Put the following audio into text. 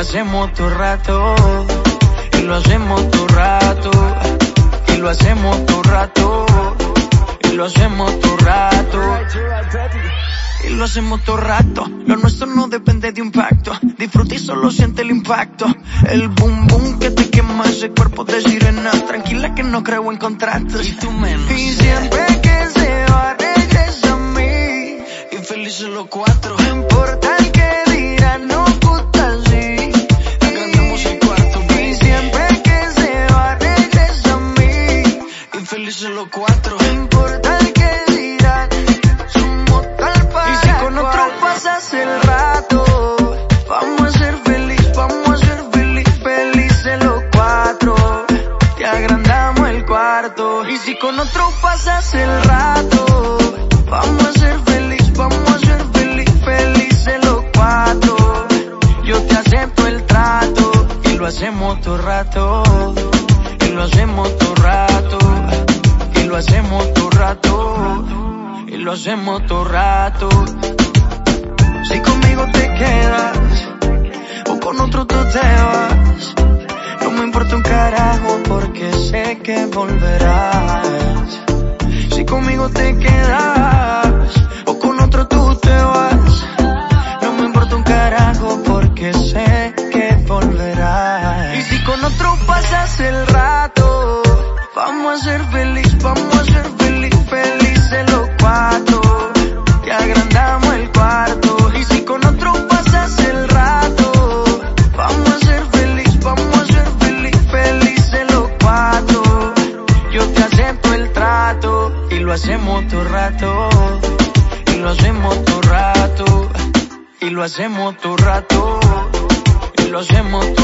hacemos todo rato. Y lo hacemos todo rato. Y lo hacemos todo rato. Y lo hacemos todo rato. Y lo hacemos todo rato. Lo nuestro no depende de un pacto. Disfruta y solo siente el impacto. El boom boom que te quema ese cuerpo de sirena. Tranquila que no creo en contratos. Y tú menos. Y siempre que se va regresa a mí. Y felices los cuatro. No importa Los cuatro. No importa el que dirán. Somos tal para Y si con otro pasas el rato, vamos a ser feliz, vamos a ser feliz, felices los cuatro. Te agrandamos el cuarto. Y si con otro pasas el rato, vamos a ser feliz, vamos a ser feliz, felices los cuatro. Yo te acepto el trato y lo hacemos todo rato. Y lo hacemos todo rato. Lo hacemos todo rato. Y lo hacemos todo rato. Si conmigo te quedas o con otro tú te vas. No me importa un carajo porque sé que volverás. Si conmigo te quedas o con otro tú te vas. No me importa un carajo porque sé que volverás. Y si con otro pasas el rato, vamos a ser feliz, vamos a ser feliz, felices los cuatro. Te agrandamos el cuarto. Y si con otro pasas el rato, vamos a ser feliz, vamos a ser feliz, felices los cuatro. Yo te acepto el trato y lo hacemos todo rato. Y lo hacemos todo rato. Y lo hacemos todo rato. Y lo hacemos todo